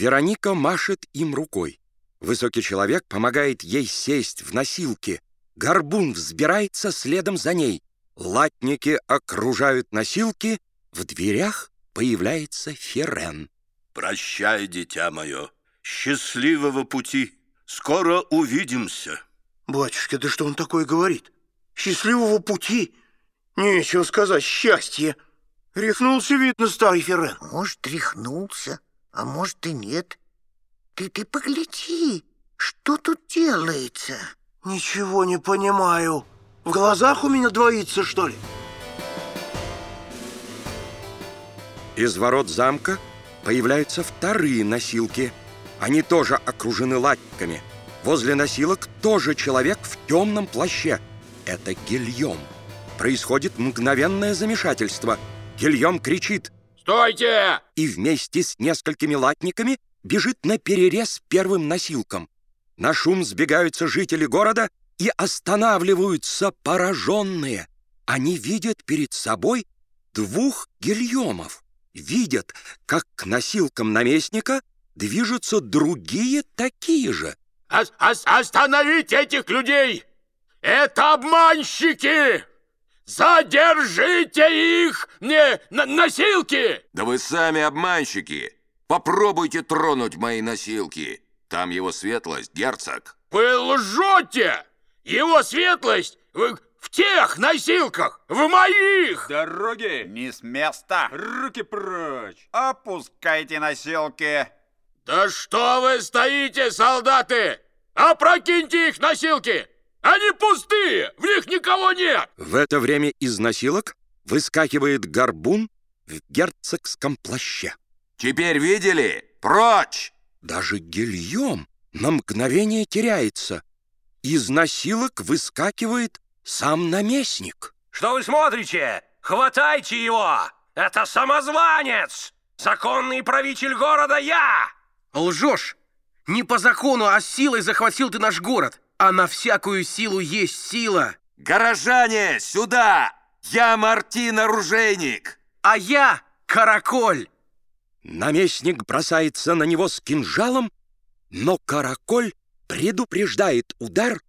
Вероника машет им рукой. Высокий человек помогает ей сесть в носилки. Горбун взбирается следом за ней. Латники окружают носилки. В дверях появляется Ферен. Прощай, дитя мое. Счастливого пути. Скоро увидимся. Батюшка, да что он такое говорит? Счастливого пути? Нечего сказать, счастье. Рехнулся, видно, старый Ферен. Может, рехнулся, а может и нет. Ты, ты погляди, что тут делается? Ничего не понимаю. В глазах у меня двоится, что ли? Из ворот замка появляются вторые носилки. Они тоже окружены латниками. Возле носилок тоже человек в темном плаще. Это Гильем. Происходит мгновенное замешательство. Гильем кричит «Стойте!» и вместе с несколькими латниками бежит на перерез первым носилкам. На шум сбегаются жители города и останавливаются пораженные. Они видят перед собой двух гильомов. Видят, как к носилкам наместника движутся другие такие же. Ос- ос- остановите этих людей! Это обманщики! Задержите их! Не, на- носилки! Да вы сами обманщики! Попробуйте тронуть мои носилки. Там его светлость, герцог. Вы лжете! Его светлость в, в тех носилках, в моих! Дороги не с места. Руки прочь. Опускайте носилки. Да что вы стоите, солдаты? Опрокиньте их носилки! Они пустые, в них никого нет! В это время из носилок выскакивает горбун в герцогском плаще. Теперь видели? Прочь! Даже Гильем на мгновение теряется. Из носилок выскакивает сам наместник. Что вы смотрите? Хватайте его! Это самозванец! Законный правитель города я! Лжешь! Не по закону, а силой захватил ты наш город. А на всякую силу есть сила. Горожане, сюда! Я Мартин Оружейник! А я Караколь. Наместник бросается на него с кинжалом, но караколь предупреждает удар,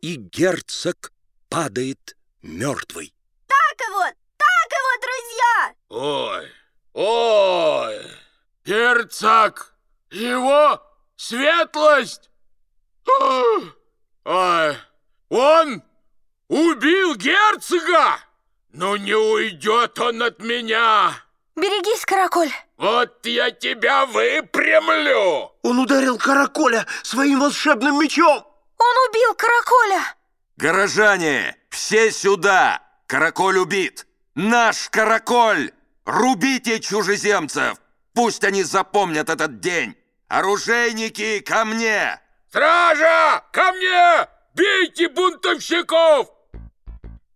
и герцог падает мертвый. Так его, так его, друзья! Ой, ой, герцог, его светлость! Ой, Ой, он убил герцога! Ну не уйдет он от меня! Берегись, Караколь! Вот я тебя выпрямлю! Он ударил Караколя своим волшебным мечом. Он убил Караколя! Горожане, все сюда! Караколь убит! Наш Караколь! Рубите чужеземцев! Пусть они запомнят этот день! Оружейники, ко мне! Стража, ко мне! Бейте бунтовщиков!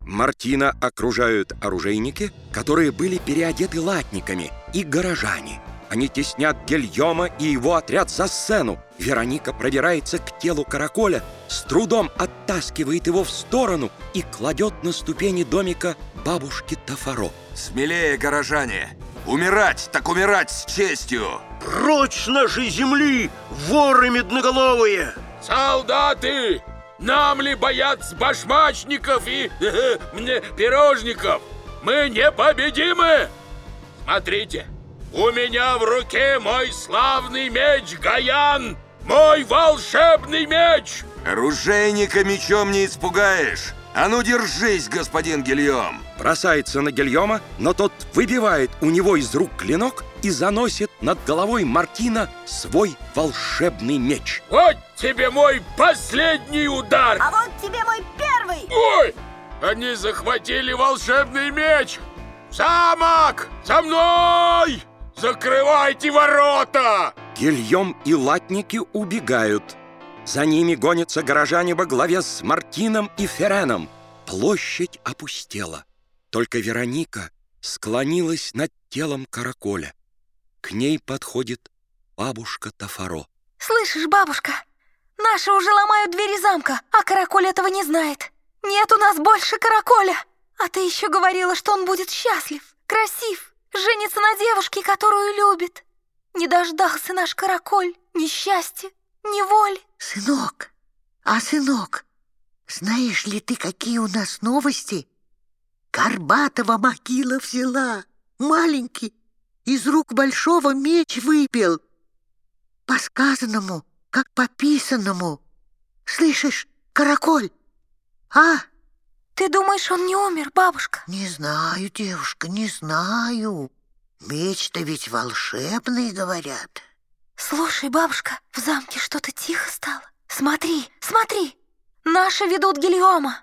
Мартина окружают оружейники, которые были переодеты латниками, и горожане. Они теснят Гильома и его отряд за сцену. Вероника пробирается к телу караколя, с трудом оттаскивает его в сторону и кладет на ступени домика бабушки Тафаро. Смелее, горожане! Умирать, так умирать с честью! Прочь с нашей земли, воры медноголовые! Солдаты! Нам ли бояться башмачников и мне пирожников? Мы непобедимы! Смотрите, у меня в руке мой славный меч Гаян! Мой волшебный меч! Оружейника мечом не испугаешь! А ну держись, господин Гильем! Бросается на Гильома, но тот выбивает у него из рук клинок и заносит над головой Мартина свой волшебный меч. Вот тебе мой последний удар! А вот тебе мой первый! Ой! Они захватили волшебный меч! Замок! За мной! Закрывайте ворота! Гильем и латники убегают. За ними гонятся горожане во главе с Мартином и Ференом. Площадь опустела. Только Вероника склонилась над телом караколя. К ней подходит бабушка Тафаро. Слышишь, бабушка? Наши уже ломают двери замка, а Караколь этого не знает. Нет у нас больше Караколя. А ты еще говорила, что он будет счастлив, красив, женится на девушке, которую любит. Не дождался наш караколь ни счастья, ни воли. Сынок, а сынок, знаешь ли ты, какие у нас новости? Горбатого могила взяла, маленький, из рук большого меч выпил. По сказанному, как по писанному. Слышишь, караколь? А? Ты думаешь, он не умер, бабушка? Не знаю, девушка, не знаю. Меч-то ведь волшебный, говорят. Слушай, бабушка, в замке что-то тихо стало. Смотри, смотри, наши ведут Гильома.